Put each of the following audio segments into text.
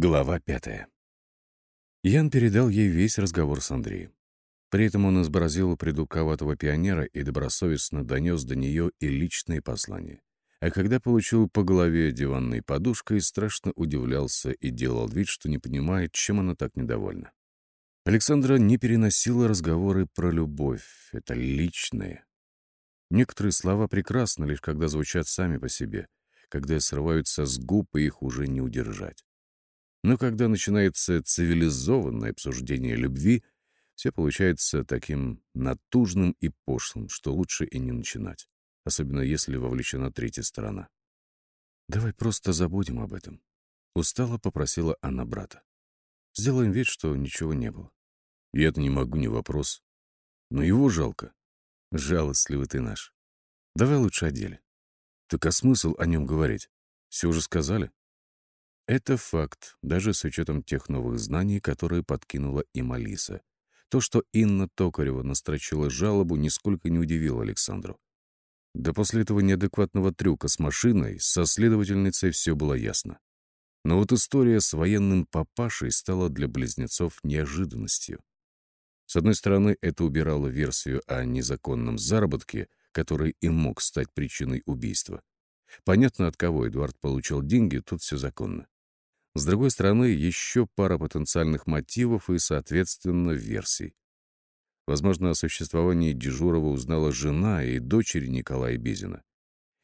Глава пятая. Ян передал ей весь разговор с Андреем. При этом он изобразил придурковатого пионера и добросовестно донес до нее и личные послания. А когда получил по голове диванной подушкой, страшно удивлялся и делал вид, что не понимает, чем она так недовольна. Александра не переносила разговоры про любовь. Это личное. Некоторые слова прекрасны, лишь когда звучат сами по себе, когда срываются с губ, и их уже не удержать. Но когда начинается цивилизованное обсуждение любви, все получается таким натужным и пошлым, что лучше и не начинать, особенно если вовлечена третья сторона. «Давай просто забудем об этом», — устало попросила она брата. «Сделаем вид, что ничего не было». «Я это не могу, не вопрос. Но его жалко». «Жалостливый ты наш. Давай лучше о деле». «Так а смысл о нем говорить? Все уже сказали?» Это факт, даже с учетом тех новых знаний, которые подкинула им Алиса. То, что Инна Токарева настрочила жалобу, нисколько не удивило Александру. Да после этого неадекватного трюка с машиной со следовательницей все было ясно. Но вот история с военным папашей стала для близнецов неожиданностью. С одной стороны, это убирало версию о незаконном заработке, который и мог стать причиной убийства. Понятно, от кого Эдуард получил деньги, тут все законно. С другой стороны, еще пара потенциальных мотивов и, соответственно, версий. Возможно, о существовании Дежурова узнала жена и дочери Николая Безина.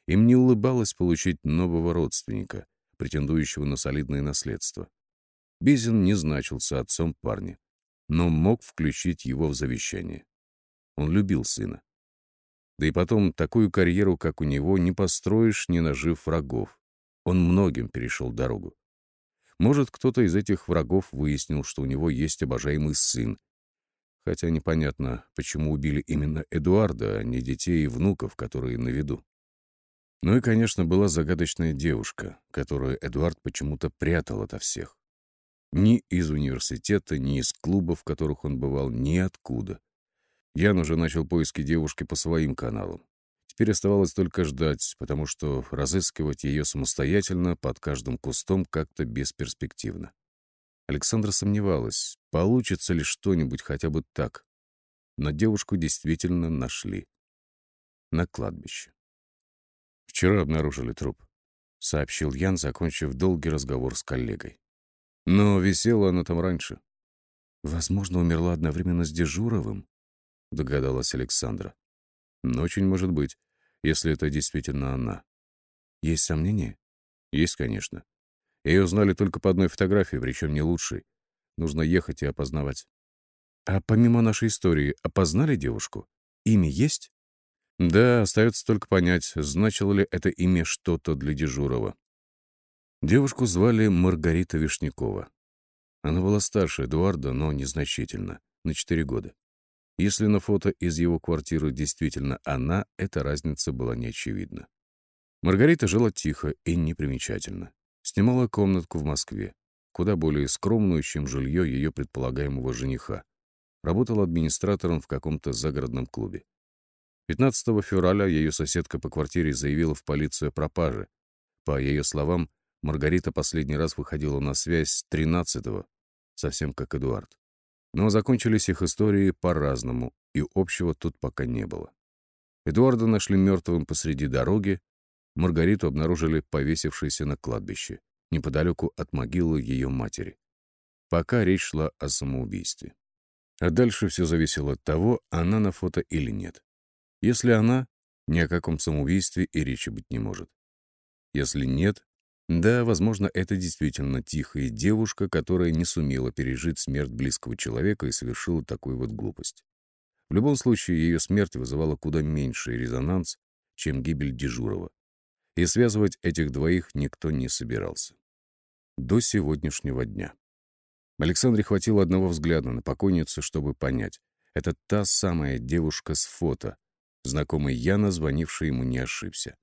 Им не улыбалось получить нового родственника, претендующего на солидное наследство. Безин не значился отцом парня, но мог включить его в завещание. Он любил сына. Да и потом, такую карьеру, как у него, не построишь, не нажив врагов. Он многим перешел дорогу. Может, кто-то из этих врагов выяснил, что у него есть обожаемый сын. Хотя непонятно, почему убили именно Эдуарда, а не детей и внуков, которые на виду. Ну и, конечно, была загадочная девушка, которую Эдуард почему-то прятал ото всех. Ни из университета, ни из клубов, в которых он бывал, ни откуда. Ян уже начал поиски девушки по своим каналам. Теперь оставалось только ждать, потому что разыскивать ее самостоятельно под каждым кустом как-то бесперспективно. Александра сомневалась, получится ли что-нибудь хотя бы так. Но девушку действительно нашли. На кладбище. «Вчера обнаружили труп», — сообщил Ян, закончив долгий разговор с коллегой. «Но висела она там раньше». «Возможно, умерла одновременно с Дежуровым», — догадалась Александра. Но очень может быть, если это действительно она. Есть сомнения? Есть, конечно. Ее узнали только по одной фотографии, причем не лучшей. Нужно ехать и опознавать. А помимо нашей истории, опознали девушку? Имя есть? Да, остается только понять, значило ли это имя что-то для Дежурова. Девушку звали Маргарита Вишнякова. Она была старше Эдуарда, но незначительно, на четыре года. Если на фото из его квартиры действительно она, эта разница была неочевидна. Маргарита жила тихо и непримечательно. Снимала комнатку в Москве, куда более скромную, чем жилье ее предполагаемого жениха. Работала администратором в каком-то загородном клубе. 15 февраля ее соседка по квартире заявила в полицию о пропаже. По ее словам, Маргарита последний раз выходила на связь 13-го, совсем как Эдуард. Но закончились их истории по-разному, и общего тут пока не было. Эдуарда нашли мертвым посреди дороги, Маргариту обнаружили повесившейся на кладбище, неподалеку от могилы ее матери. Пока речь шла о самоубийстве. А дальше все зависело от того, она на фото или нет. Если она, ни о каком самоубийстве и речи быть не может. Если нет, да, возможно, это действительно тихая девушка, которая не сумела пережить смерть близкого человека и совершила такую вот глупость. В любом случае, ее смерть вызывала куда меньший резонанс, чем гибель Дежурова. И связывать этих двоих никто не собирался. До сегодняшнего дня. Александре хватило одного взгляда на покойницу, чтобы понять. Это та самая девушка с фото. Знакомый Яна, звонивший ему, не ошибся.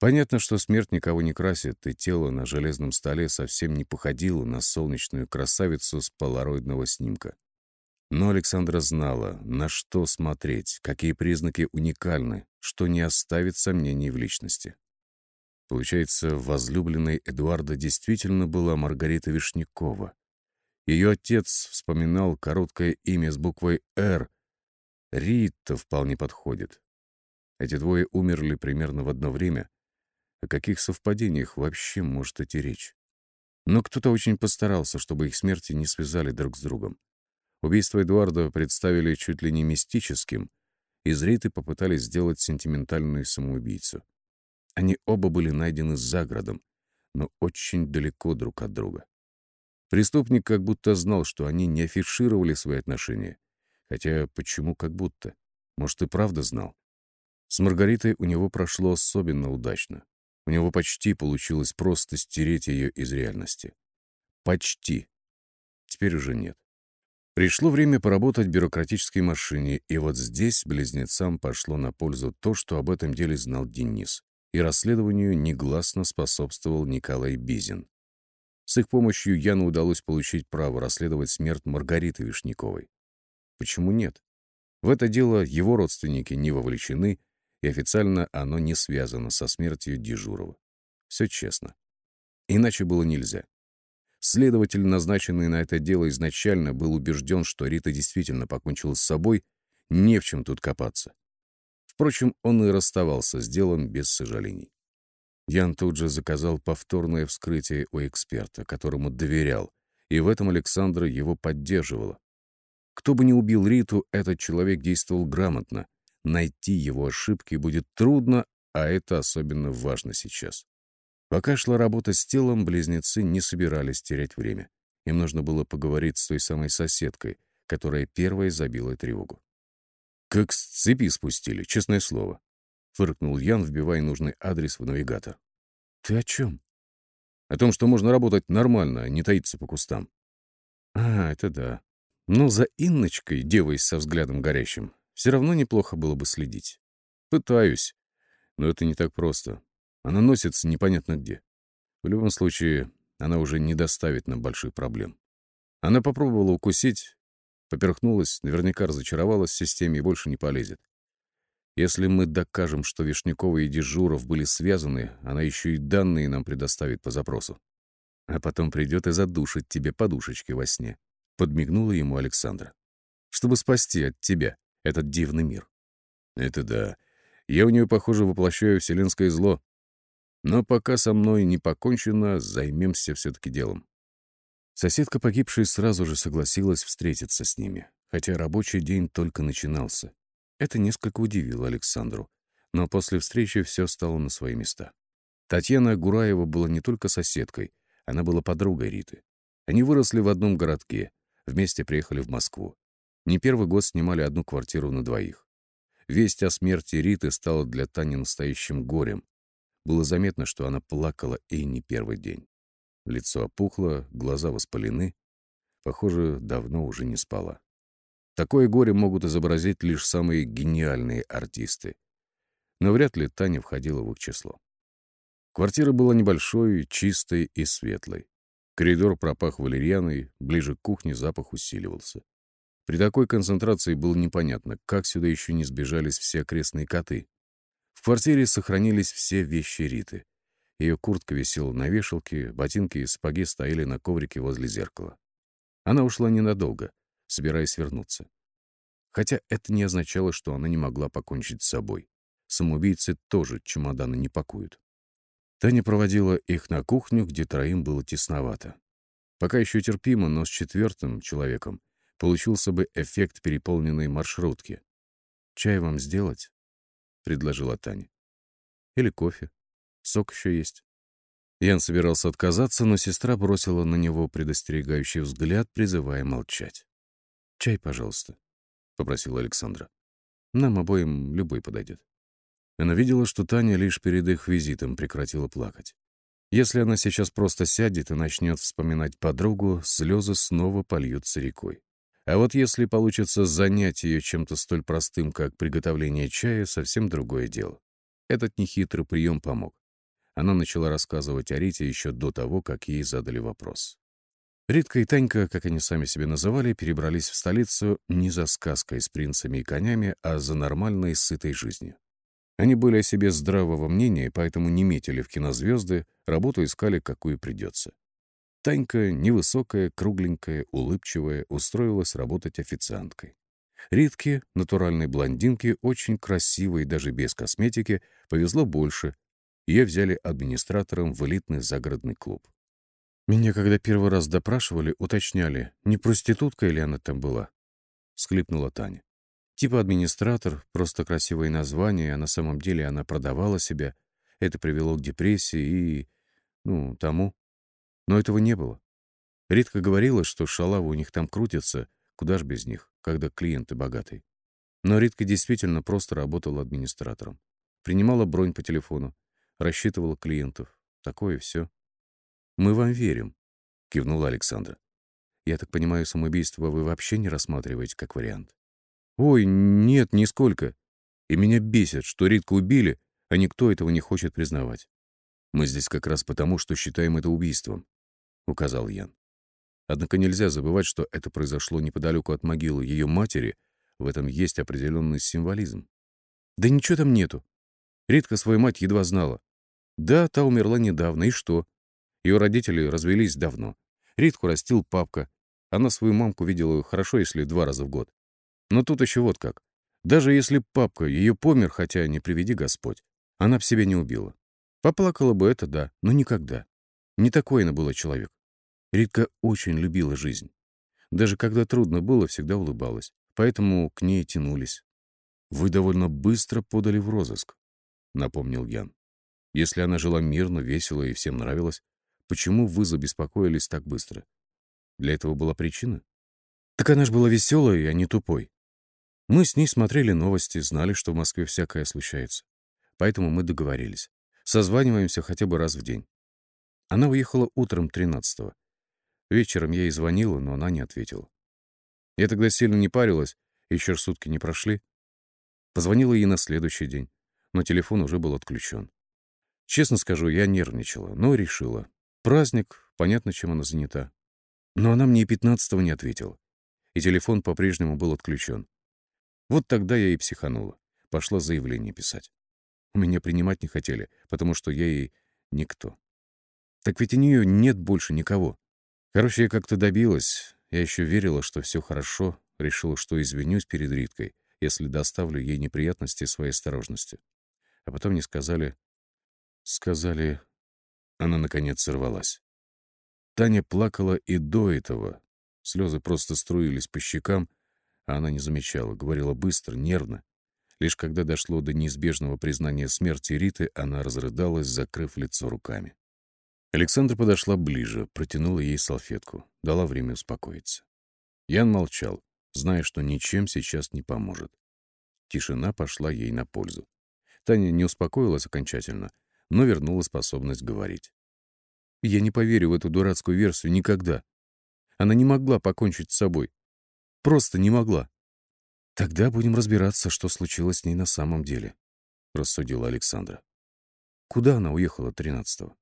Понятно, что смерть никого не красит, и тело на железном столе совсем не походило на солнечную красавицу с полароидного снимка. Но Александра знала, на что смотреть, какие признаки уникальны, что не оставит сомнений в личности. Получается, возлюбленной Эдуарда действительно была Маргарита Вишнякова. Ее отец вспоминал короткое имя с буквой «Р». Рита вполне подходит. Эти двое умерли примерно в одно время. О каких совпадениях вообще может идти речь? Но кто-то очень постарался, чтобы их смерти не связали друг с другом. Убийство Эдуарда представили чуть ли не мистическим. Из Риты попытались сделать сентиментальную самоубийцу. Они оба были найдены за городом, но очень далеко друг от друга. Преступник как будто знал, что они не афишировали свои отношения. Хотя почему как будто? Может, и правда знал. С Маргаритой у него прошло особенно удачно. У него почти получилось просто стереть ее из реальности. Почти. Теперь уже нет. Пришло время поработать бюрократической машине, и вот здесь близнецам пошло на пользу то, что об этом деле знал Денис, и расследованию негласно способствовал Николай Бизин. С их помощью Яну удалось получить право расследовать смерть Маргариты Вишняковой. Почему нет? В это дело его родственники не вовлечены, и официально оно не связано со смертью Дежурова. Все честно. Иначе было нельзя. Следователь, назначенный на это дело изначально, был убежден, что Рита действительно покончила с собой, не в чем тут копаться. Впрочем, он и расставался с делом без сожалений. Ян тут же заказал повторное вскрытие у эксперта, которому доверял, и в этом Александра его поддерживала. Кто бы ни убил Риту, этот человек действовал грамотно, Найти его ошибки будет трудно, а это особенно важно сейчас. Пока шла работа с телом, близнецы не собирались терять время. Им нужно было поговорить с той самой соседкой, которая первой забила тревогу. «Как с цепи спустили, честное слово», — фыркнул Ян, вбивая нужный адрес в навигатор. «Ты о чем?» «О том, что можно работать нормально, а не таиться по кустам». «А, это да. Но за Инночкой, девой со взглядом горящим, все равно неплохо было бы следить. Пытаюсь, но это не так просто. Она носится непонятно где. В любом случае, она уже не доставит нам больших проблем. Она попробовала укусить, поперхнулась, наверняка разочаровалась в системе и больше не полезет. Если мы докажем, что Вишнякова и Дежуров были связаны, она еще и данные нам предоставит по запросу. А потом придет и задушит тебе подушечки во сне. Подмигнула ему Александра. Чтобы спасти от тебя этот дивный мир. Это да. Я у нее, похоже, воплощаю вселенское зло. Но пока со мной не покончено, займемся все-таки делом. Соседка погибшей сразу же согласилась встретиться с ними, хотя рабочий день только начинался. Это несколько удивило Александру, но после встречи все стало на свои места. Татьяна Гураева была не только соседкой, она была подругой Риты. Они выросли в одном городке, вместе приехали в Москву. Не первый год снимали одну квартиру на двоих. Весть о смерти Риты стала для Тани настоящим горем. Было заметно, что она плакала и не первый день. Лицо опухло, глаза воспалены. Похоже, давно уже не спала. Такое горе могут изобразить лишь самые гениальные артисты. Но вряд ли Таня входила в их число. Квартира была небольшой, чистой и светлой. Коридор пропах валерьяной, ближе к кухне запах усиливался. При такой концентрации было непонятно, как сюда еще не сбежались все окрестные коты. В квартире сохранились все вещи Риты. Ее куртка висела на вешалке, ботинки и сапоги стояли на коврике возле зеркала. Она ушла ненадолго, собираясь вернуться. Хотя это не означало, что она не могла покончить с собой. Самоубийцы тоже чемоданы не пакуют. Таня проводила их на кухню, где троим было тесновато. Пока еще терпимо, но с четвертым человеком получился бы эффект переполненной маршрутки. «Чай вам сделать?» — предложила Таня. «Или кофе. Сок еще есть». Ян собирался отказаться, но сестра бросила на него предостерегающий взгляд, призывая молчать. «Чай, пожалуйста», — попросила Александра. «Нам обоим любой подойдет». Она видела, что Таня лишь перед их визитом прекратила плакать. Если она сейчас просто сядет и начнет вспоминать подругу, слезы снова польются рекой. А вот если получится занять ее чем-то столь простым, как приготовление чая, совсем другое дело. Этот нехитрый прием помог. Она начала рассказывать о Рите еще до того, как ей задали вопрос. Ритка и Танька, как они сами себя называли, перебрались в столицу не за сказкой с принцами и конями, а за нормальной, сытой жизнью. Они были о себе здравого мнения, поэтому не метили в кинозвезды, работу искали, какую придется. Танька, невысокая, кругленькая, улыбчивая, устроилась работать официанткой. Ритке, натуральной блондинке, очень красивой даже без косметики, повезло больше. Ее взяли администратором в элитный загородный клуб. Меня, когда первый раз допрашивали, уточняли, не проститутка ли она там была. Схлипнула Таня. Типа администратор, просто красивое название, а на самом деле она продавала себя. Это привело к депрессии и... ну, тому. Но этого не было. Ритка говорила, что шалавы у них там крутятся, куда ж без них, когда клиенты богатые. Но Ритка действительно просто работала администратором. Принимала бронь по телефону, рассчитывала клиентов. Такое все. «Мы вам верим», — кивнула Александра. «Я так понимаю, самоубийство вы вообще не рассматриваете как вариант?» «Ой, нет, нисколько. И меня бесит, что Ритку убили, а никто этого не хочет признавать. Мы здесь как раз потому, что считаем это убийством. — указал Ян. Однако нельзя забывать, что это произошло неподалеку от могилы ее матери, в этом есть определенный символизм. Да ничего там нету. Ритка свою мать едва знала. Да, та умерла недавно, и что? Ее родители развелись давно. Ритку растил папка. Она свою мамку видела хорошо, если два раза в год. Но тут еще вот как. Даже если папка ее помер, хотя не приведи Господь, она в себе не убила. Поплакала бы это, да, но никогда. Не такой она была человек. Ритка очень любила жизнь. Даже когда трудно было, всегда улыбалась. Поэтому к ней тянулись. «Вы довольно быстро подали в розыск», — напомнил Ян. «Если она жила мирно, весело и всем нравилась, почему вы забеспокоились так быстро? Для этого была причина?» «Так она ж была веселой, а не тупой. Мы с ней смотрели новости, знали, что в Москве всякое случается. Поэтому мы договорились. Созваниваемся хотя бы раз в день. Она уехала утром 13-го. Вечером я ей звонила, но она не ответила. Я тогда сильно не парилась, еще сутки не прошли. Позвонила ей на следующий день, но телефон уже был отключен. Честно скажу, я нервничала, но решила. Праздник, понятно, чем она занята. Но она мне и 15-го не ответила. И телефон по-прежнему был отключен. Вот тогда я и психанула. Пошла заявление писать. У меня принимать не хотели, потому что я ей никто. Так ведь у нее нет больше никого. Короче, я как-то добилась. Я еще верила, что все хорошо, решила, что извинюсь перед Риткой, если доставлю ей неприятности своей осторожностью. А потом мне сказали... Сказали... Она, наконец, сорвалась. Таня плакала и до этого. Слезы просто струились по щекам, а она не замечала, говорила быстро, нервно. Лишь когда дошло до неизбежного признания смерти Риты, она разрыдалась, закрыв лицо руками. Александра подошла ближе, протянула ей салфетку, дала время успокоиться. Ян молчал, зная, что ничем сейчас не поможет. Тишина пошла ей на пользу. Таня не успокоилась окончательно, но вернула способность говорить. «Я не поверю в эту дурацкую версию никогда. Она не могла покончить с собой. Просто не могла. Тогда будем разбираться, что случилось с ней на самом деле», — рассудила Александра. «Куда она уехала тринадцатого?»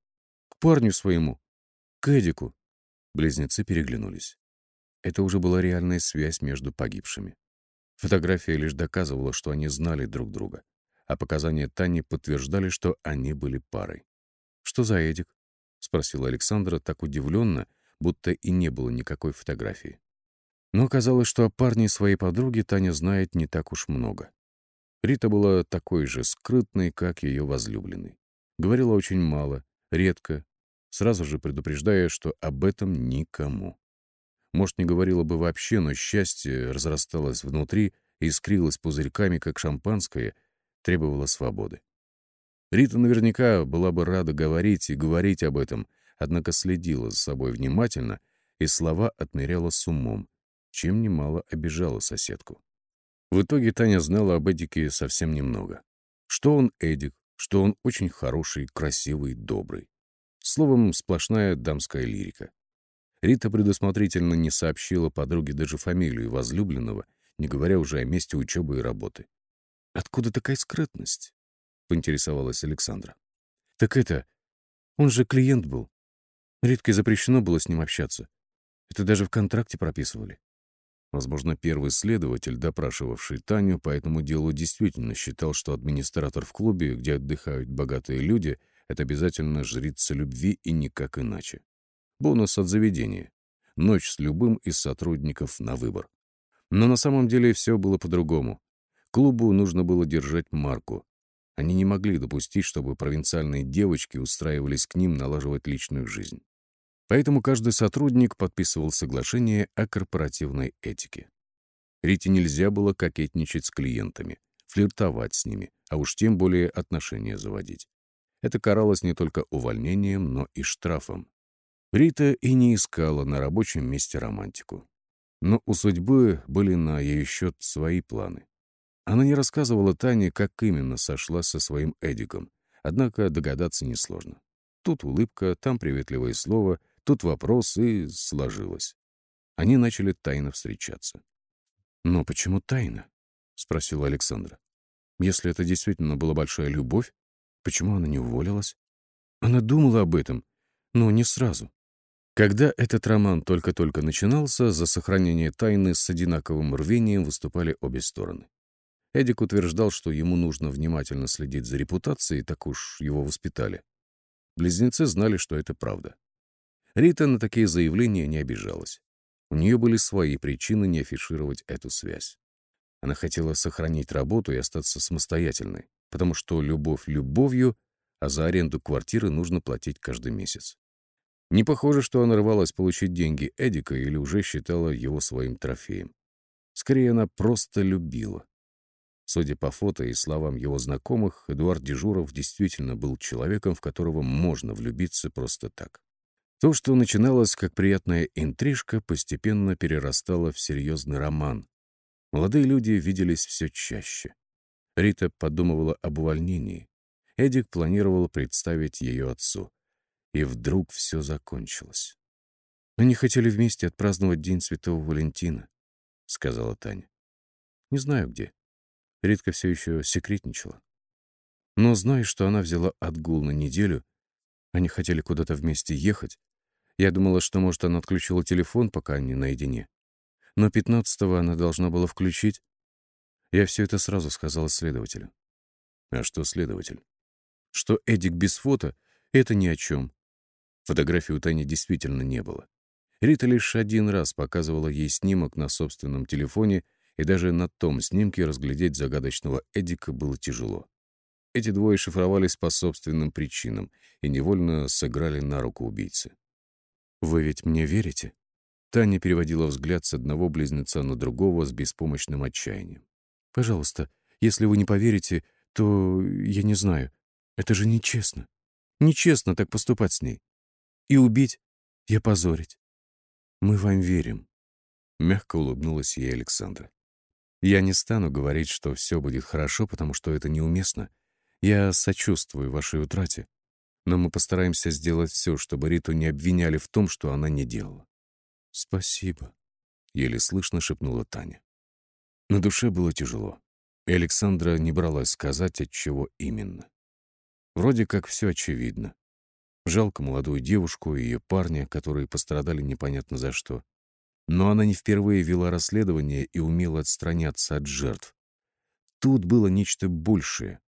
Парню своему, к Эдику». Близнецы переглянулись. Это уже была реальная связь между погибшими. Фотография лишь доказывала, что они знали друг друга, а показания Тани подтверждали, что они были парой. «Что за Эдик?» — спросила Александра так удивленно, будто и не было никакой фотографии. Но оказалось, что о парне своей подруги Таня знает не так уж много. Рита была такой же скрытной, как ее возлюбленный. Говорила очень мало, редко, сразу же предупреждая, что об этом никому. Может, не говорила бы вообще, но счастье разрасталось внутри и искрилось пузырьками, как шампанское, требовало свободы. Рита наверняка была бы рада говорить и говорить об этом, однако следила за собой внимательно и слова отмеряла с умом, чем немало обижала соседку. В итоге Таня знала об Эдике совсем немного. Что он Эдик, что он очень хороший, красивый, добрый. Словом, сплошная дамская лирика. Рита предусмотрительно не сообщила подруге даже фамилию возлюбленного, не говоря уже о месте учебы и работы. «Откуда такая скрытность?» — поинтересовалась Александра. «Так это... Он же клиент был. Ритке запрещено было с ним общаться. Это даже в контракте прописывали». Возможно, первый следователь, допрашивавший Таню по этому делу, действительно считал, что администратор в клубе, где отдыхают богатые люди, это обязательно жрица любви и никак иначе. Бонус от заведения. Ночь с любым из сотрудников на выбор. Но на самом деле все было по-другому. Клубу нужно было держать марку. Они не могли допустить, чтобы провинциальные девочки устраивались к ним налаживать личную жизнь. Поэтому каждый сотрудник подписывал соглашение о корпоративной этике. Рите нельзя было кокетничать с клиентами, флиртовать с ними, а уж тем более отношения заводить. Это каралось не только увольнением, но и штрафом. Рита и не искала на рабочем месте романтику. Но у судьбы были на ее счет свои планы. Она не рассказывала Тане, как именно сошла со своим Эдиком, однако догадаться несложно. Тут улыбка, там приветливое слово, Тут вопрос и сложилось. Они начали тайно встречаться. «Но почему тайно?» — спросила Александра. «Если это действительно была большая любовь, почему она не уволилась?» Она думала об этом, но не сразу. Когда этот роман только-только начинался, за сохранение тайны с одинаковым рвением выступали обе стороны. Эдик утверждал, что ему нужно внимательно следить за репутацией, так уж его воспитали. Близнецы знали, что это правда. Рита на такие заявления не обижалась. У нее были свои причины не афишировать эту связь. Она хотела сохранить работу и остаться самостоятельной, потому что любовь любовью, а за аренду квартиры нужно платить каждый месяц. Не похоже, что она рвалась получить деньги Эдика или уже считала его своим трофеем. Скорее, она просто любила. Судя по фото и словам его знакомых, Эдуард Дежуров действительно был человеком, в которого можно влюбиться просто так. То, что начиналось как приятная интрижка, постепенно перерастало в серьезный роман. Молодые люди виделись все чаще. Рита подумывала об увольнении. Эдик планировал представить ее отцу. И вдруг все закончилось. «Они хотели вместе отпраздновать День Святого Валентина», — сказала Таня. «Не знаю где. Ритка все еще секретничала. Но зная, что она взяла отгул на неделю, они хотели куда-то вместе ехать, я думала, что, может, она отключила телефон, пока они наедине. Но пятнадцатого она должна была включить. Я все это сразу сказала следователю. А что следователь? Что Эдик без фото — это ни о чем. Фотографии у Тани действительно не было. Рита лишь один раз показывала ей снимок на собственном телефоне, и даже на том снимке разглядеть загадочного Эдика было тяжело. Эти двое шифровались по собственным причинам и невольно сыграли на руку убийцы. «Вы ведь мне верите?» Таня переводила взгляд с одного близнеца на другого с беспомощным отчаянием. «Пожалуйста, если вы не поверите, то я не знаю. Это же нечестно. Нечестно так поступать с ней. И убить, и опозорить. Мы вам верим». Мягко улыбнулась ей Александра. «Я не стану говорить, что все будет хорошо, потому что это неуместно. Я сочувствую вашей утрате но мы постараемся сделать все, чтобы Риту не обвиняли в том, что она не делала. «Спасибо», — еле слышно шепнула Таня. На душе было тяжело, и Александра не бралась сказать, от чего именно. Вроде как все очевидно. Жалко молодую девушку и ее парня, которые пострадали непонятно за что. Но она не впервые вела расследование и умела отстраняться от жертв. Тут было нечто большее,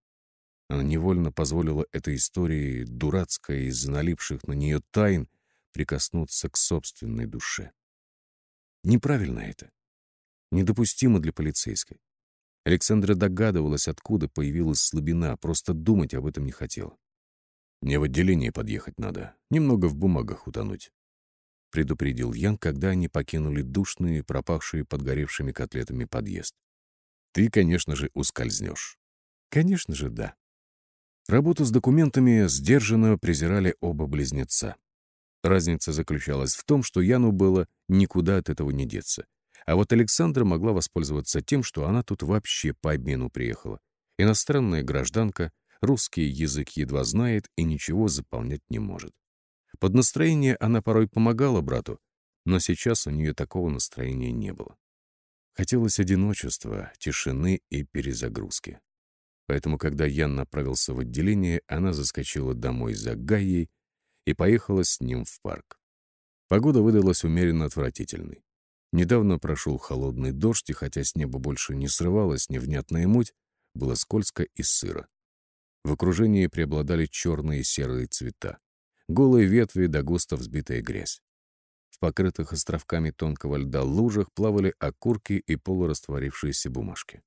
она невольно позволила этой истории, дурацкой из-за налипших на нее тайн, прикоснуться к собственной душе. Неправильно это. Недопустимо для полицейской. Александра догадывалась, откуда появилась слабина, просто думать об этом не хотела. «Мне в отделение подъехать надо, немного в бумагах утонуть», — предупредил Ян, когда они покинули душные, пропахшие подгоревшими котлетами подъезд. «Ты, конечно же, ускользнешь». «Конечно же, да», Работу с документами сдержанно презирали оба близнеца. Разница заключалась в том, что Яну было никуда от этого не деться. А вот Александра могла воспользоваться тем, что она тут вообще по обмену приехала. Иностранная гражданка, русский язык едва знает и ничего заполнять не может. Под настроение она порой помогала брату, но сейчас у нее такого настроения не было. Хотелось одиночества, тишины и перезагрузки. Поэтому, когда Ян направился в отделение, она заскочила домой за Гайей и поехала с ним в парк. Погода выдалась умеренно отвратительной. Недавно прошел холодный дождь, и хотя с неба больше не срывалась невнятная муть, было скользко и сыро. В окружении преобладали черные и серые цвета. Голые ветви да густо взбитая грязь. В покрытых островками тонкого льда лужах плавали окурки и полурастворившиеся бумажки.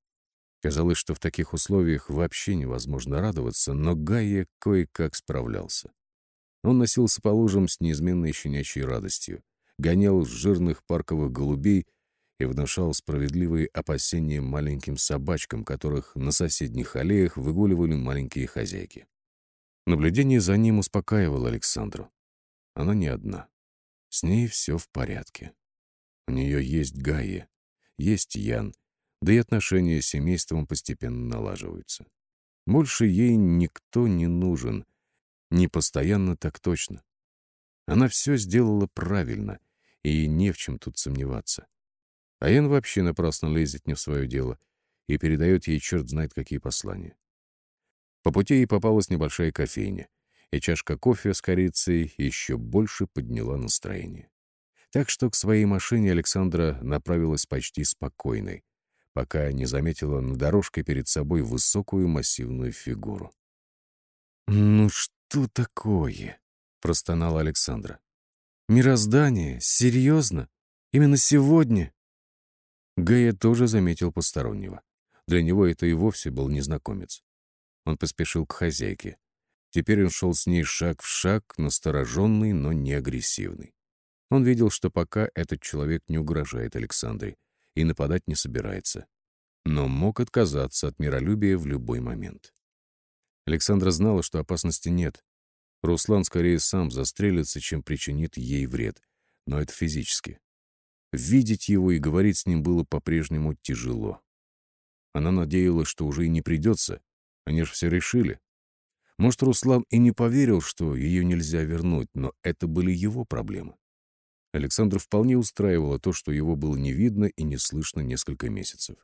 Казалось, что в таких условиях вообще невозможно радоваться, но Гайя кое-как справлялся. Он носился по лужам с неизменной щенячьей радостью, гонял жирных парковых голубей и внушал справедливые опасения маленьким собачкам, которых на соседних аллеях выгуливали маленькие хозяйки. Наблюдение за ним успокаивало Александру. Она не одна. С ней все в порядке. У нее есть Гайя, есть Ян, да и отношения с семейством постепенно налаживаются. Больше ей никто не нужен, не постоянно так точно. Она все сделала правильно, и не в чем тут сомневаться. А Ян вообще напрасно лезет не в свое дело и передает ей черт знает какие послания. По пути ей попалась небольшая кофейня, и чашка кофе с корицей еще больше подняла настроение. Так что к своей машине Александра направилась почти спокойной, пока не заметила на дорожке перед собой высокую массивную фигуру. «Ну что такое?» — простонала Александра. «Мироздание? Серьезно? Именно сегодня?» Гая тоже заметил постороннего. Для него это и вовсе был незнакомец. Он поспешил к хозяйке. Теперь он шел с ней шаг в шаг, настороженный, но не агрессивный. Он видел, что пока этот человек не угрожает Александре и нападать не собирается, но мог отказаться от миролюбия в любой момент. Александра знала, что опасности нет. Руслан скорее сам застрелится, чем причинит ей вред, но это физически. Видеть его и говорить с ним было по-прежнему тяжело. Она надеялась, что уже и не придется, они же все решили. Может, Руслан и не поверил, что ее нельзя вернуть, но это были его проблемы. Александр вполне устраивало то, что его было не видно и не слышно несколько месяцев.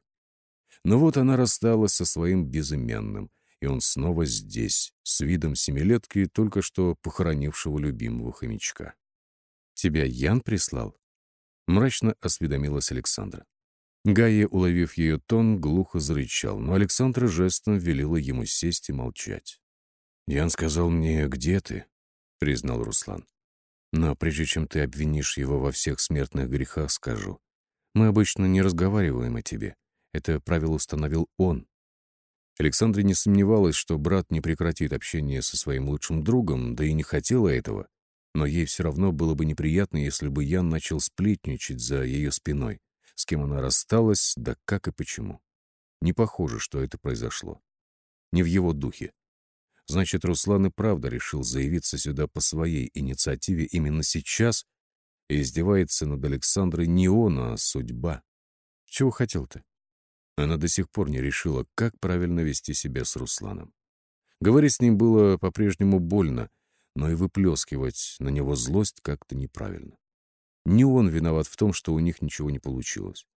Но вот она рассталась со своим безымянным, и он снова здесь, с видом семилетки, только что похоронившего любимого хомячка. «Тебя Ян прислал?» — мрачно осведомилась Александра. Гайя, уловив ее тон, глухо зарычал, но Александра жестом велела ему сесть и молчать. «Ян сказал мне, где ты?» — признал Руслан. «Но прежде чем ты обвинишь его во всех смертных грехах, скажу. Мы обычно не разговариваем о тебе. Это правило установил он». Александра не сомневалась, что брат не прекратит общение со своим лучшим другом, да и не хотела этого. Но ей все равно было бы неприятно, если бы Ян начал сплетничать за ее спиной с кем она рассталась, да как и почему. Не похоже, что это произошло. Не в его духе. Значит, Руслан и правда решил заявиться сюда по своей инициативе именно сейчас и издевается над Александрой не он, а судьба. Чего хотел-то? Она до сих пор не решила, как правильно вести себя с Русланом. Говорить с ним было по-прежнему больно, но и выплескивать на него злость как-то неправильно. Не он виноват в том, что у них ничего не получилось.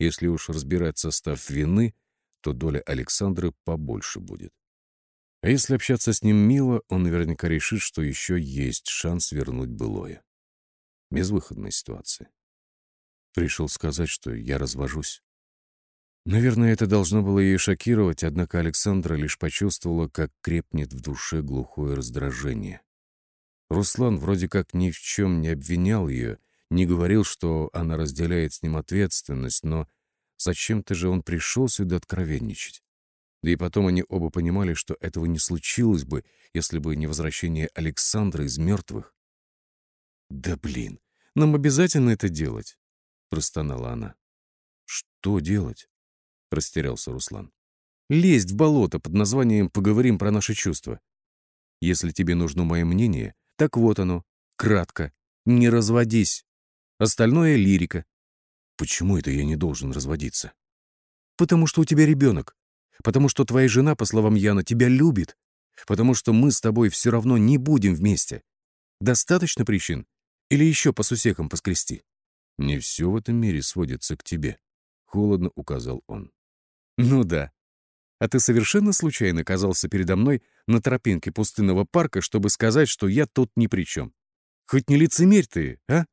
Если уж разбирать состав вины, то доля Александры побольше будет. А если общаться с ним мило, он наверняка решит, что еще есть шанс вернуть былое. Безвыходная ситуация. Пришел сказать, что я развожусь. Наверное, это должно было ее шокировать, однако Александра лишь почувствовала, как крепнет в душе глухое раздражение. Руслан вроде как ни в чем не обвинял ее, не говорил, что она разделяет с ним ответственность, но зачем-то же он пришел сюда откровенничать. Да и потом они оба понимали, что этого не случилось бы, если бы не возвращение Александра из мертвых. «Да блин, нам обязательно это делать?» — простонала она. «Что делать?» — растерялся Руслан. «Лезть в болото под названием «Поговорим про наши чувства». Если тебе нужно мое мнение, так вот оно, кратко. Не разводись. Остальное — лирика. Почему это я не должен разводиться? Потому что у тебя ребенок. Потому что твоя жена, по словам Яна, тебя любит. Потому что мы с тобой все равно не будем вместе. Достаточно причин? Или еще по сусекам поскрести? Не все в этом мире сводится к тебе, — холодно указал он. Ну да. А ты совершенно случайно оказался передо мной на тропинке пустынного парка, чтобы сказать, что я тут ни при чем. Хоть не лицемерь ты, а?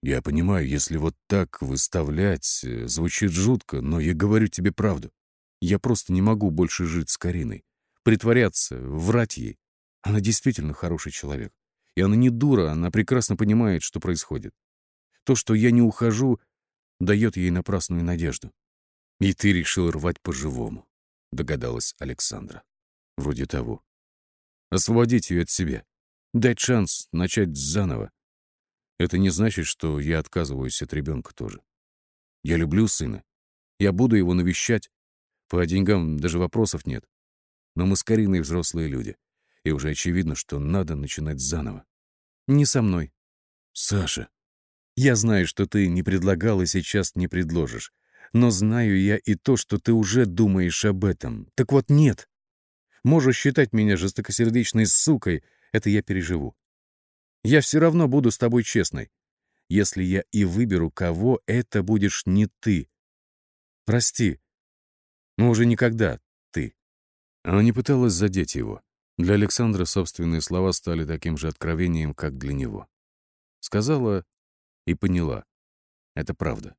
Я понимаю, если вот так выставлять, э, звучит жутко, но я говорю тебе правду. Я просто не могу больше жить с Кариной. Притворяться, врать ей. Она действительно хороший человек. И она не дура, она прекрасно понимает, что происходит. То, что я не ухожу, дает ей напрасную надежду. И ты решил рвать по-живому, догадалась Александра. Вроде того. Освободить ее от себя. Дать шанс начать заново. Это не значит, что я отказываюсь от ребенка тоже. Я люблю сына. Я буду его навещать. По деньгам даже вопросов нет. Но мы с Кариной взрослые люди. И уже очевидно, что надо начинать заново. Не со мной. Саша, я знаю, что ты не предлагал и сейчас не предложишь. Но знаю я и то, что ты уже думаешь об этом. Так вот нет. Можешь считать меня жестокосердечной сукой, это я переживу. Я все равно буду с тобой честной. Если я и выберу кого, это будешь не ты. Прости, но уже никогда ты. Она не пыталась задеть его. Для Александра собственные слова стали таким же откровением, как для него. Сказала и поняла. Это правда.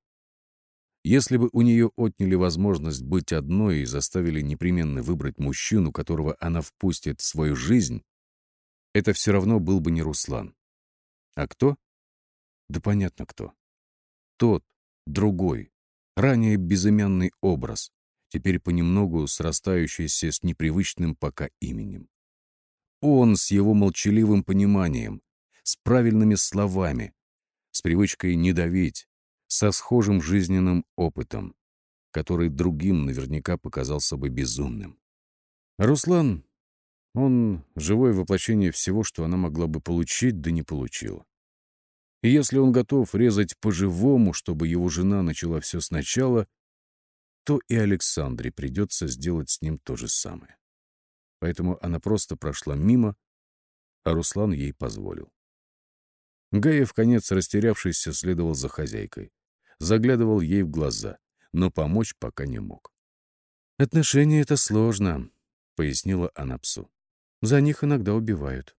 Если бы у нее отняли возможность быть одной и заставили непременно выбрать мужчину, которого она впустит в свою жизнь, это все равно был бы не Руслан. А кто? Да понятно кто. Тот, другой, ранее безымянный образ, теперь понемногу срастающийся с непривычным пока именем. Он с его молчаливым пониманием, с правильными словами, с привычкой не давить, со схожим жизненным опытом, который другим наверняка показался бы безумным. Руслан, он живое воплощение всего, что она могла бы получить, да не получила. И если он готов резать по-живому, чтобы его жена начала все сначала, то и Александре придется сделать с ним то же самое. Поэтому она просто прошла мимо, а Руслан ей позволил. Гаев, конец растерявшийся, следовал за хозяйкой. Заглядывал ей в глаза, но помочь пока не мог. «Отношения — это сложно», — пояснила она псу. «За них иногда убивают.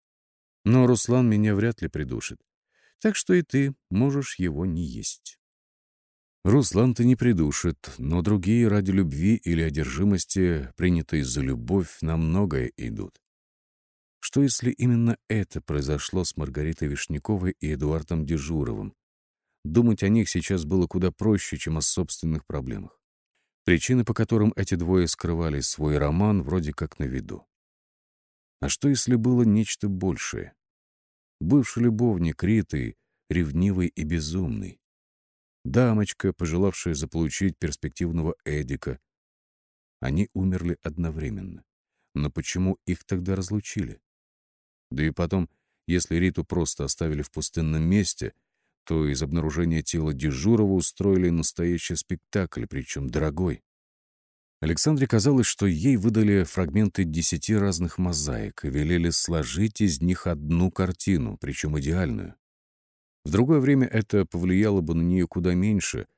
Но Руслан меня вряд ли придушит, так что и ты можешь его не есть». Руслан-то не придушит, но другие ради любви или одержимости, принятые за любовь, на многое идут. Что если именно это произошло с Маргаритой Вишняковой и Эдуардом Дежуровым? Думать о них сейчас было куда проще, чем о собственных проблемах. Причины, по которым эти двое скрывали свой роман, вроде как на виду. А что если было нечто большее? Бывший любовник Риты, ревнивый и безумный. Дамочка, пожелавшая заполучить перспективного Эдика. Они умерли одновременно. Но почему их тогда разлучили? Да и потом, если Риту просто оставили в пустынном месте, то из обнаружения тела Дежурова устроили настоящий спектакль, причем дорогой. Александре казалось, что ей выдали фрагменты десяти разных мозаик и велели сложить из них одну картину, причем идеальную. В другое время это повлияло бы на нее куда меньше,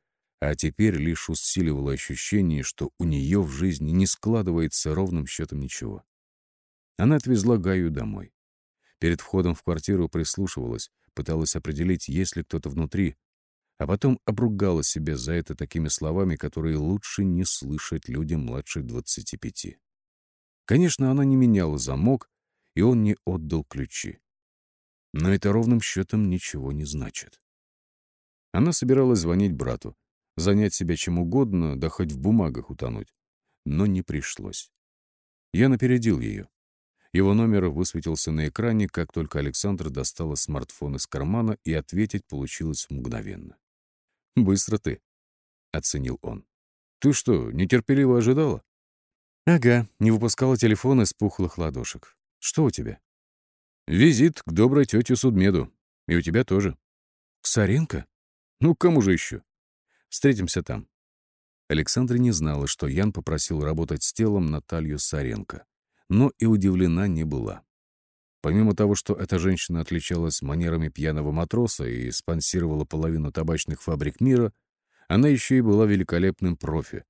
а теперь лишь усиливало ощущение, что у нее в жизни не складывается ровным счетом ничего. Она отвезла Гаю домой. Перед входом в квартиру прислушивалась, пыталась определить, есть ли кто-то внутри, а потом обругала себя за это такими словами, которые лучше не слышать людям младше 25. Конечно, она не меняла замок, и он не отдал ключи. Но это ровным счетом ничего не значит. Она собиралась звонить брату, занять себя чем угодно, да хоть в бумагах утонуть. Но не пришлось. Я напередил ее. Его номер высветился на экране, как только Александр достала смартфон из кармана, и ответить получилось мгновенно. «Быстро ты», — оценил он. «Ты что, нетерпеливо ожидала?» «Ага, не выпускала телефон из пухлых ладошек. Что у тебя?» «Визит к доброй тете Судмеду. И у тебя тоже». «К Саренко?» «Ну, кому же еще?» «Встретимся там». Александра не знала, что Ян попросил работать с телом Наталью Саренко но и удивлена не была. Помимо того, что эта женщина отличалась манерами пьяного матроса и спонсировала половину табачных фабрик мира, она еще и была великолепным профи.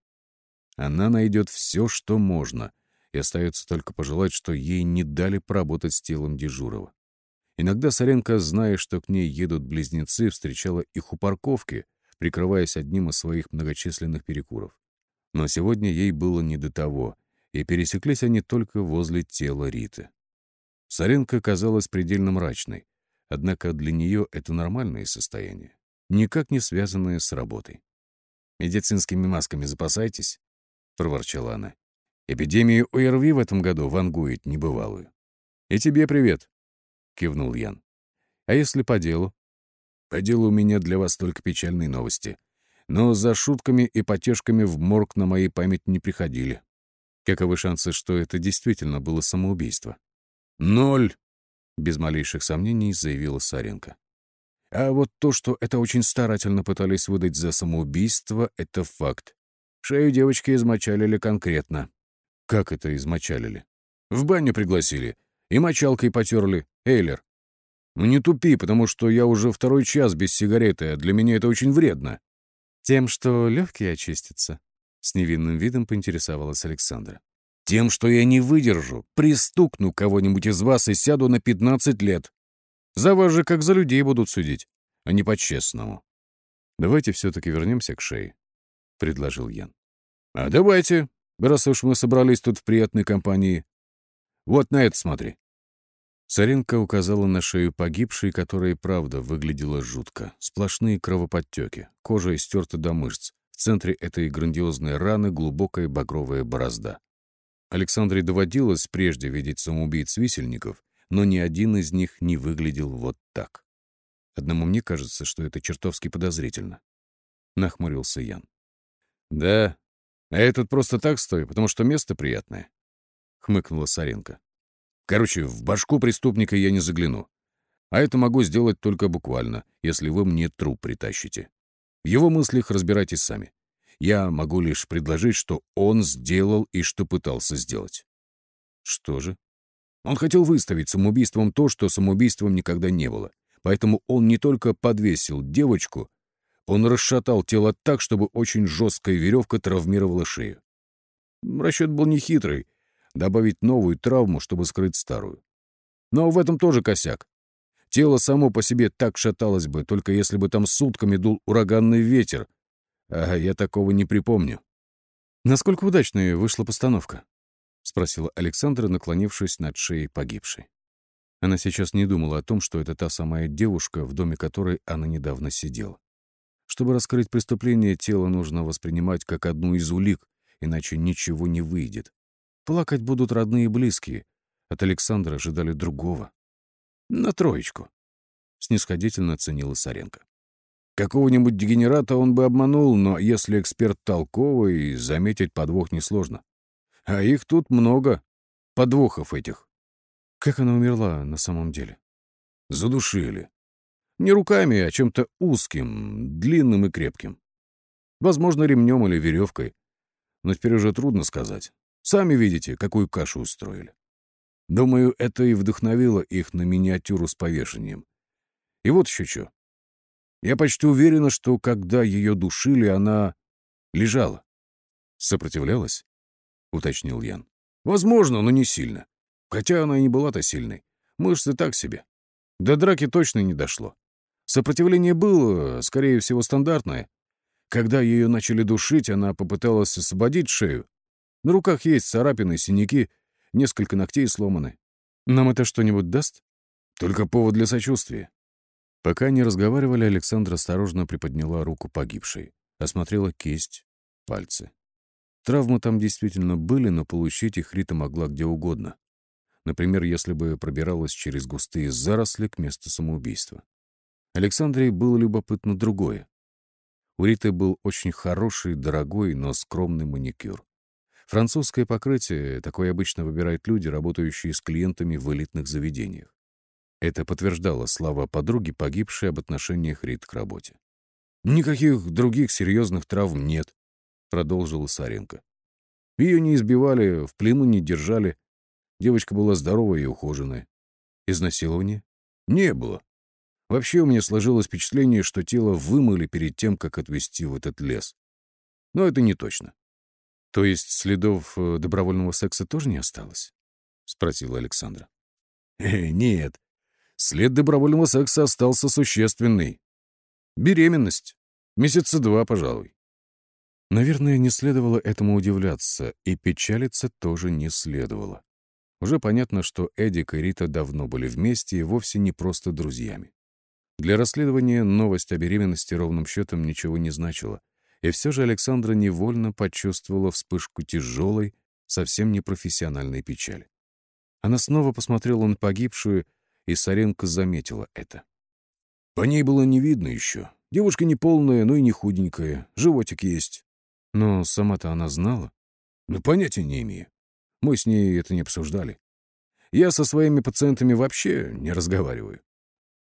Она найдет все, что можно, и остается только пожелать, что ей не дали поработать с телом Дежурова. Иногда Саренко, зная, что к ней едут близнецы, встречала их у парковки, прикрываясь одним из своих многочисленных перекуров. Но сегодня ей было не до того, и пересеклись они только возле тела Риты. Саренко казалась предельно мрачной, однако для нее это нормальное состояние, никак не связанное с работой. «Медицинскими масками запасайтесь», — проворчала она. «Эпидемию ОРВИ в этом году вангует небывалую». «И тебе привет», — кивнул Ян. «А если по делу?» «По делу у меня для вас только печальные новости. Но за шутками и потешками в морг на моей память не приходили». «Каковы шансы, что это действительно было самоубийство?» «Ноль!» — без малейших сомнений заявила Саренко. «А вот то, что это очень старательно пытались выдать за самоубийство, — это факт. Шею девочки измочалили конкретно». «Как это измочалили?» «В баню пригласили. И мочалкой потерли. Эйлер. Ну не тупи, потому что я уже второй час без сигареты, а для меня это очень вредно. Тем, что легкие очистятся? С невинным видом поинтересовалась Александра. Тем, что я не выдержу, пристукну кого-нибудь из вас и сяду на 15 лет. За вас же как за людей будут судить, а не по-честному. Давайте все-таки вернемся к шее, — предложил Ян. А давайте, раз уж мы собрались тут в приятной компании. Вот на это смотри. Саренко указала на шею погибшей, которая, правда, выглядела жутко. Сплошные кровоподтеки, кожа истерта до мышц. В центре этой грандиозной раны глубокая багровая борозда. Александре доводилось прежде видеть самоубийц-висельников, но ни один из них не выглядел вот так. Одному мне кажется, что это чертовски подозрительно. Нахмурился Ян. «Да, а этот просто так стоит, потому что место приятное», — хмыкнула Саренко. Короче, в башку преступника я не загляну. А это могу сделать только буквально, если вы мне труп притащите. В его мыслях разбирайтесь сами. Я могу лишь предложить, что он сделал и что пытался сделать. Что же? Он хотел выставить самоубийством то, что самоубийством никогда не было. Поэтому он не только подвесил девочку, он расшатал тело так, чтобы очень жесткая веревка травмировала шею. Расчет был нехитрый, добавить новую травму, чтобы скрыть старую. Но в этом тоже косяк. Тело само по себе так шаталось бы, только если бы там сутками дул ураганный ветер. А я такого не припомню. «Насколько удачной вышла постановка?» — спросила Александра, наклонившись над шеей погибшей. Она сейчас не думала о том, что это та самая девушка, в доме которой она недавно сидела. Чтобы раскрыть преступление, тело нужно воспринимать как одну из улик, иначе ничего не выйдет. Плакать будут родные и близкие. От Александра ожидали другого. На троечку. Снисходительно оценила Саренко. Какого-нибудь дегенерата он бы обманул, но если эксперт толковый, заметить подвох несложно. А их тут много. Подвохов этих. Как она умерла на самом деле? Задушили. Не руками, а чем-то узким, длинным и крепким. Возможно, ремнем или веревкой. Но теперь уже трудно сказать. Сами видите, какую кашу устроили. Думаю, это и вдохновило их на миниатюру с повешением. И вот еще что. Я почти уверена, что когда ее душили, она лежала. Сопротивлялась? — уточнил Ян. Возможно, но не сильно. Хотя она и не была-то сильной. Мышцы так себе. До драки точно не дошло. Сопротивление было, скорее всего, стандартное. Когда ее начали душить, она попыталась освободить шею, на руках есть царапины, синяки, несколько ногтей сломаны. Нам это что-нибудь даст? Только повод для сочувствия. Пока не разговаривали, Александра осторожно приподняла руку погибшей, осмотрела кисть, пальцы. Травмы там действительно были, но получить их Рита могла где угодно. Например, если бы пробиралась через густые заросли к месту самоубийства. Александре было любопытно другое. У Риты был очень хороший, дорогой, но скромный маникюр. Французское покрытие такое обычно выбирают люди, работающие с клиентами в элитных заведениях. Это подтверждало слова подруги, погибшей об отношениях Рит к работе. «Никаких других серьезных травм нет», — продолжила Саренко. «Ее не избивали, в плену не держали. Девочка была здоровая и ухоженная. Изнасилования? Не было. Вообще у меня сложилось впечатление, что тело вымыли перед тем, как отвезти в этот лес. Но это не точно. То есть следов э, добровольного секса тоже не осталось? — спросила Александра. Э, нет. След добровольного секса остался существенный. Беременность. Месяца два, пожалуй. Наверное, не следовало этому удивляться, и печалиться тоже не следовало. Уже понятно, что Эдик и Рита давно были вместе и вовсе не просто друзьями. Для расследования новость о беременности ровным счетом ничего не значила, и все же Александра невольно почувствовала вспышку тяжелой, совсем непрофессиональной печали. Она снова посмотрела на погибшую, и Саренко заметила это. По ней было не видно еще. Девушка не полная, но и не худенькая, животик есть. Но сама-то она знала. Ну, понятия не имею. Мы с ней это не обсуждали. Я со своими пациентами вообще не разговариваю.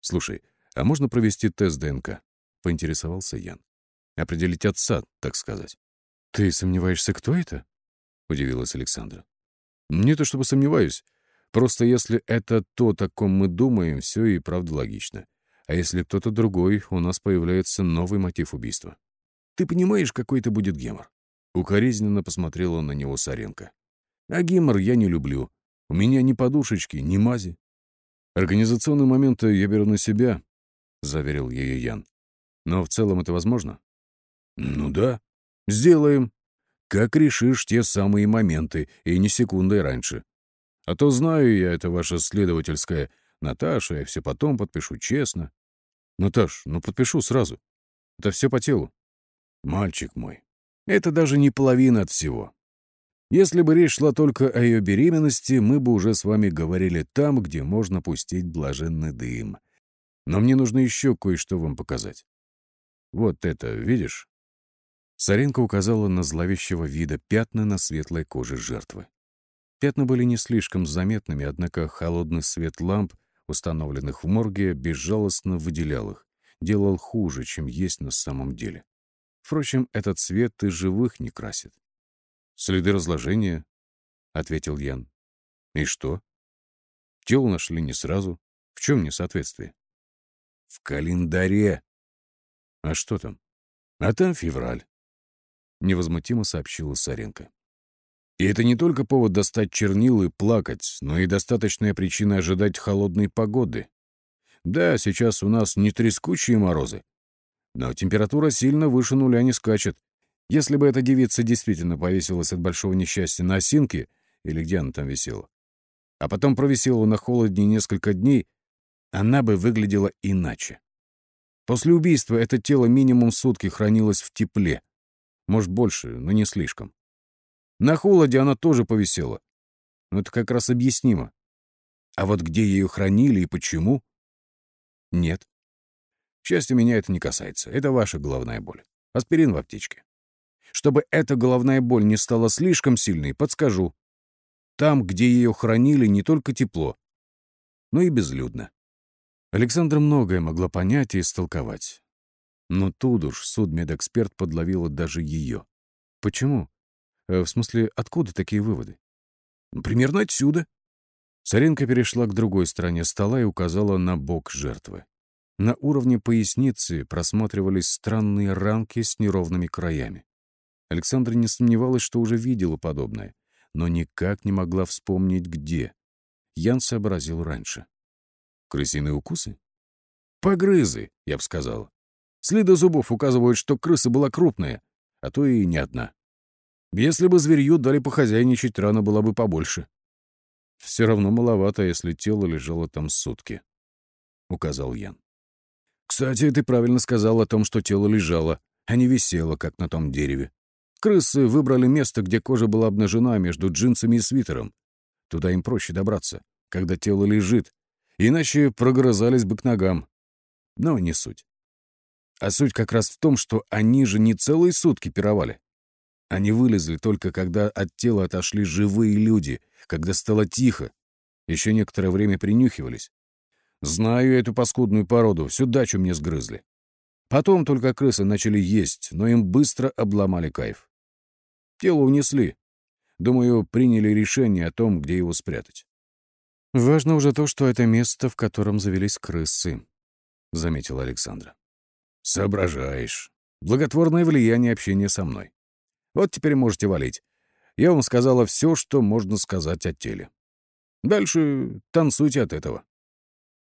Слушай, а можно провести тест ДНК? Поинтересовался Ян. Определить отца, так сказать. Ты сомневаешься, кто это? Удивилась Александра. Не то чтобы сомневаюсь. Просто если это то, о ком мы думаем, все и правда логично. А если кто-то другой, у нас появляется новый мотив убийства. Ты понимаешь, какой это будет гемор?» Укоризненно посмотрела на него Саренко. «А гемор я не люблю. У меня ни подушечки, ни мази. Организационные моменты я беру на себя», — заверил ее Ян. «Но в целом это возможно?» «Ну да. Сделаем. Как решишь те самые моменты, и не секундой раньше. А то знаю я, это ваша следовательская Наташа, я все потом подпишу, честно. Наташ, ну подпишу сразу. Это все по телу. Мальчик мой, это даже не половина от всего. Если бы речь шла только о ее беременности, мы бы уже с вами говорили там, где можно пустить блаженный дым. Но мне нужно еще кое-что вам показать. Вот это, видишь? Саренко указала на зловещего вида пятна на светлой коже жертвы. Пятна были не слишком заметными, однако холодный свет ламп, установленных в морге, безжалостно выделял их, делал хуже, чем есть на самом деле. Впрочем, этот цвет и живых не красит. «Следы разложения», — ответил Ян. «И что?» Тело нашли не сразу. В чем несоответствие? «В календаре». «А что там?» «А там февраль», — невозмутимо сообщила Саренко. И это не только повод достать чернил и плакать, но и достаточная причина ожидать холодной погоды. Да, сейчас у нас не трескучие морозы, но температура сильно выше нуля не скачет. Если бы эта девица действительно повесилась от большого несчастья на осинке, или где она там висела, а потом провисела на холодне несколько дней, она бы выглядела иначе. После убийства это тело минимум сутки хранилось в тепле. Может, больше, но не слишком. На холоде она тоже повисела. Но это как раз объяснимо. А вот где ее хранили и почему? Нет. К счастью, меня это не касается. Это ваша головная боль. Аспирин в аптечке. Чтобы эта головная боль не стала слишком сильной, подскажу. Там, где ее хранили, не только тепло, но и безлюдно. Александра многое могла понять и истолковать. Но тут уж судмедэксперт подловила даже ее. Почему? Э, в смысле, откуда такие выводы? Примерно отсюда. Саренко перешла к другой стороне стола и указала на бок жертвы. На уровне поясницы просматривались странные ранки с неровными краями. Александра не сомневалась, что уже видела подобное, но никак не могла вспомнить, где. Ян сообразил раньше. Крысиные укусы? Погрызы, я бы сказал. Следы зубов указывают, что крыса была крупная, а то и не одна. Если бы зверью дали похозяйничать, рана была бы побольше. Все равно маловато, если тело лежало там сутки, — указал Ян. Кстати, ты правильно сказал о том, что тело лежало, а не висело, как на том дереве. Крысы выбрали место, где кожа была обнажена между джинсами и свитером. Туда им проще добраться, когда тело лежит, иначе прогрызались бы к ногам. Но не суть. А суть как раз в том, что они же не целые сутки пировали. Они вылезли только когда от тела отошли живые люди, когда стало тихо. Еще некоторое время принюхивались. Знаю эту паскудную породу, всю дачу мне сгрызли. Потом только крысы начали есть, но им быстро обломали кайф. Тело унесли. Думаю, приняли решение о том, где его спрятать. «Важно уже то, что это место, в котором завелись крысы», — заметила Александра. «Соображаешь. Благотворное влияние общения со мной. Вот теперь можете валить. Я вам сказала все, что можно сказать о теле. Дальше танцуйте от этого».